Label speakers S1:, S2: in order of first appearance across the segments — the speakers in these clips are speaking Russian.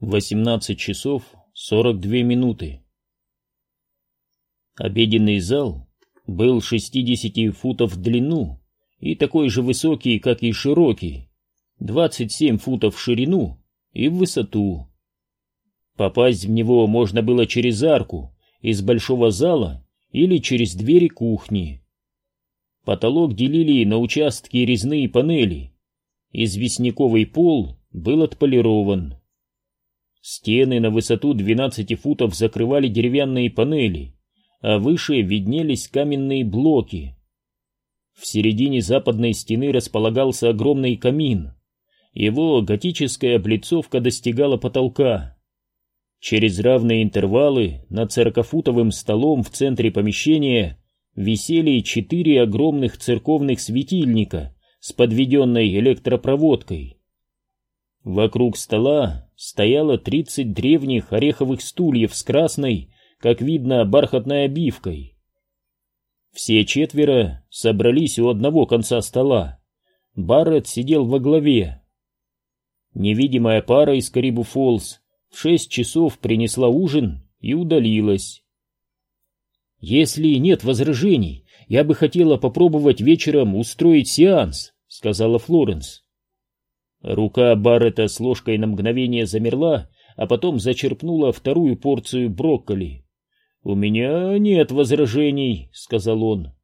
S1: 18 часов 42 минуты. Обеденный зал был 60 футов в длину и такой же высокий, как и широкий, 27 футов в ширину и в высоту. Попасть в него можно было через арку из большого зала или через двери кухни. Потолок делили на участки резные панели. Известняковый пол был отполирован. Стены на высоту 12 футов закрывали деревянные панели, а выше виднелись каменные блоки. В середине западной стены располагался огромный камин. Его готическая облицовка достигала потолка. Через равные интервалы над церкофутовым столом в центре помещения висели четыре огромных церковных светильника с подведенной электропроводкой. Вокруг стола стояло тридцать древних ореховых стульев с красной, как видно, бархатной обивкой. Все четверо собрались у одного конца стола. Барретт сидел во главе. Невидимая пара из Карибу Фолс в шесть часов принесла ужин и удалилась. «Если нет возражений, я бы хотела попробовать вечером устроить сеанс», — сказала Флоренс. Рука Баррета с ложкой на мгновение замерла, а потом зачерпнула вторую порцию брокколи. «У меня нет возражений», — сказал он.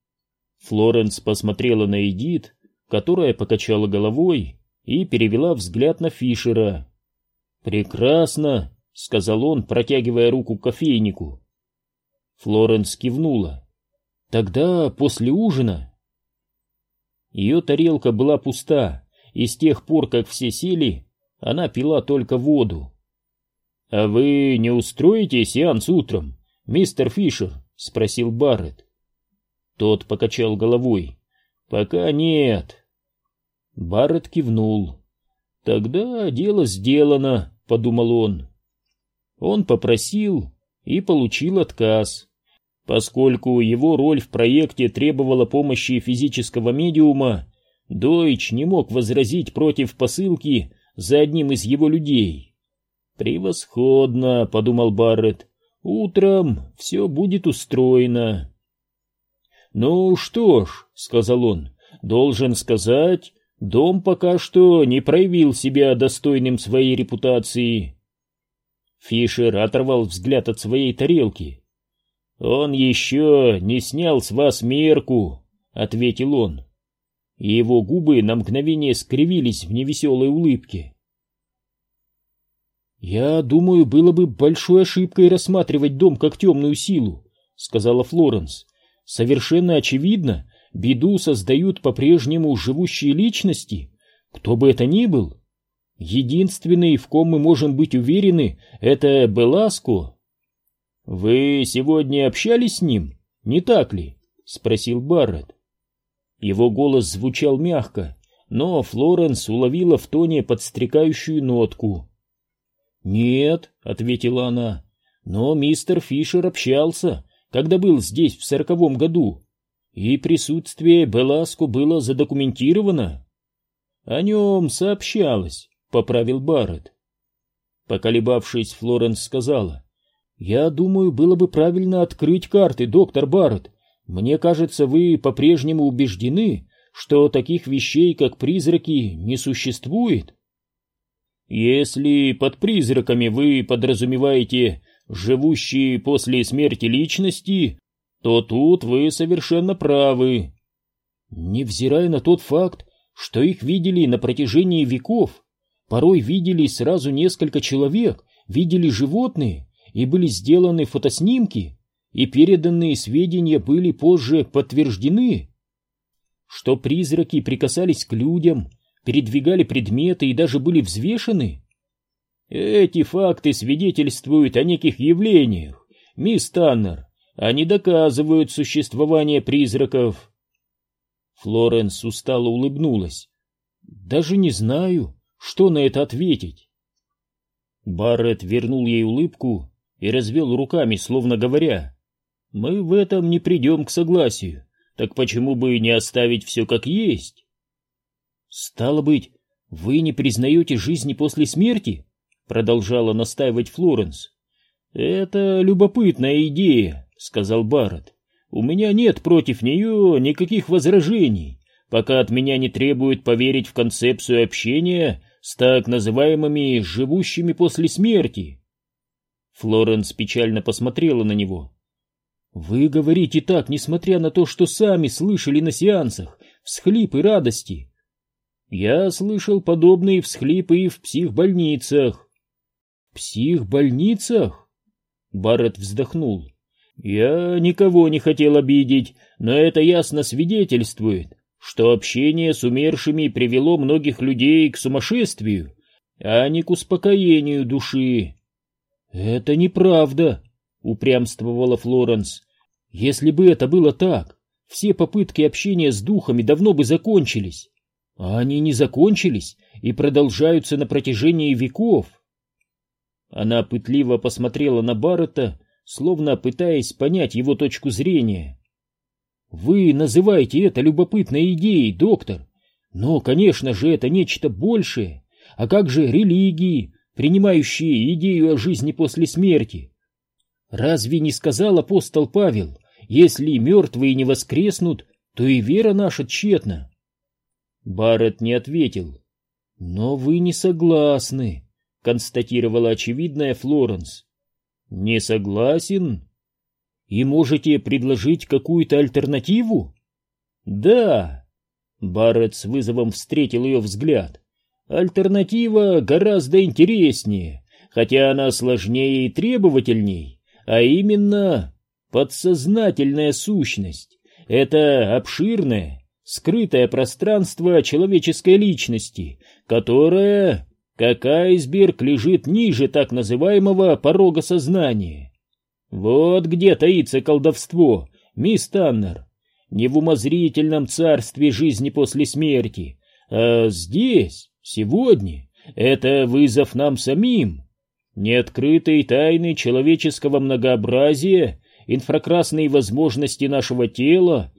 S1: Флоренс посмотрела на Эдит, которая покачала головой и перевела взгляд на Фишера. «Прекрасно», — сказал он, протягивая руку к кофейнику. Флоренс кивнула. «Тогда после ужина...» Ее тарелка была пуста, и с тех пор, как все сели, она пила только воду. — А вы не устроите сеанс утром, мистер Фишер? — спросил Барретт. Тот покачал головой. — Пока нет. Барретт кивнул. — Тогда дело сделано, — подумал он. Он попросил и получил отказ. Поскольку его роль в проекте требовала помощи физического медиума, Дойч не мог возразить против посылки за одним из его людей. «Превосходно», — подумал Барретт, — «утром все будет устроено». «Ну что ж», — сказал он, — «должен сказать, дом пока что не проявил себя достойным своей репутации». Фишер оторвал взгляд от своей тарелки. «Он еще не снял с вас мерку», — ответил он и его губы на мгновение скривились в невеселой улыбке. «Я думаю, было бы большой ошибкой рассматривать дом как темную силу», — сказала Флоренс. «Совершенно очевидно, беду создают по-прежнему живущие личности, кто бы это ни был. Единственный, в ком мы можем быть уверены, это Беласко». «Вы сегодня общались с ним, не так ли?» — спросил Барретт. Его голос звучал мягко, но Флоренс уловила в тоне подстрекающую нотку. «Нет», — ответила она, — «но мистер Фишер общался, когда был здесь в сороковом году, и присутствие Беласко было задокументировано». «О нем сообщалось», — поправил Барретт. Поколебавшись, Флоренс сказала, «Я думаю, было бы правильно открыть карты, доктор Барретт, мне кажется, вы по-прежнему убеждены, что таких вещей, как призраки, не существует. Если под призраками вы подразумеваете живущие после смерти личности, то тут вы совершенно правы. Невзирая на тот факт, что их видели на протяжении веков, порой видели сразу несколько человек, видели животные и были сделаны фотоснимки, и переданные сведения были позже подтверждены, что призраки прикасались к людям, передвигали предметы и даже были взвешены. Эти факты свидетельствуют о неких явлениях, мисс Таннер, они доказывают существование призраков. Флоренс устало улыбнулась. Даже не знаю, что на это ответить. Барретт вернул ей улыбку и развел руками, словно говоря, мы в этом не придем к согласию, так почему бы не оставить все как есть? Стало быть, вы не признаете жизни после смерти? продолжала настаивать Флоренс. Это любопытная идея, сказал Барретт. У меня нет против нее никаких возражений, пока от меня не требуют поверить в концепцию общения с так называемыми «живущими после смерти». Флоренс печально посмотрела на него. «Вы говорите так, несмотря на то, что сами слышали на сеансах всхлипы радости. Я слышал подобные всхлипы и в психбольницах». «Психбольницах?» Барретт вздохнул. «Я никого не хотел обидеть, но это ясно свидетельствует, что общение с умершими привело многих людей к сумасшествию, а не к успокоению души». «Это неправда», — упрямствовала Флоренс. «Если бы это было так, все попытки общения с духами давно бы закончились. А они не закончились и продолжаются на протяжении веков». Она пытливо посмотрела на Баррета, словно пытаясь понять его точку зрения. «Вы называете это любопытной идеей, доктор, но, конечно же, это нечто большее. А как же религии, принимающие идею о жизни после смерти? Разве не сказал апостол Павел, если мертвые не воскреснут, то и вера наша тщетна?» Барретт не ответил. «Но вы не согласны», — констатировала очевидная Флоренс. «Не согласен? И можете предложить какую-то альтернативу?» «Да!» — Барретт с вызовом встретил ее взгляд. «Альтернатива гораздо интереснее, хотя она сложнее и требовательней, а именно подсознательная сущность. Это обширное, скрытое пространство человеческой личности, которое как айсберг лежит ниже так называемого порога сознания. Вот где таится колдовство, мисс Таннер. Не в умозрительном царстве жизни после смерти, а здесь, сегодня. Это вызов нам самим. Неоткрытые тайны человеческого многообразия, инфракрасные возможности нашего тела,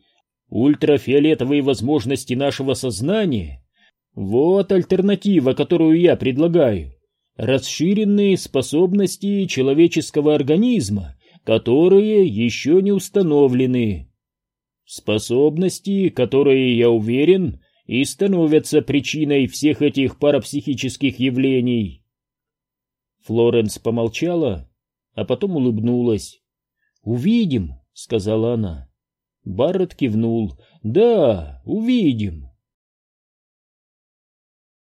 S1: ультрафиолетовые возможности нашего сознания — вот альтернатива, которую я предлагаю. Расширенные способности человеческого организма, которые еще не установлены. Способности, которые, я уверен, и становятся причиной всех этих парапсихических явлений. Флоренс помолчала, а потом улыбнулась. «Увидим», — сказала она. Барретт кивнул. «Да, увидим».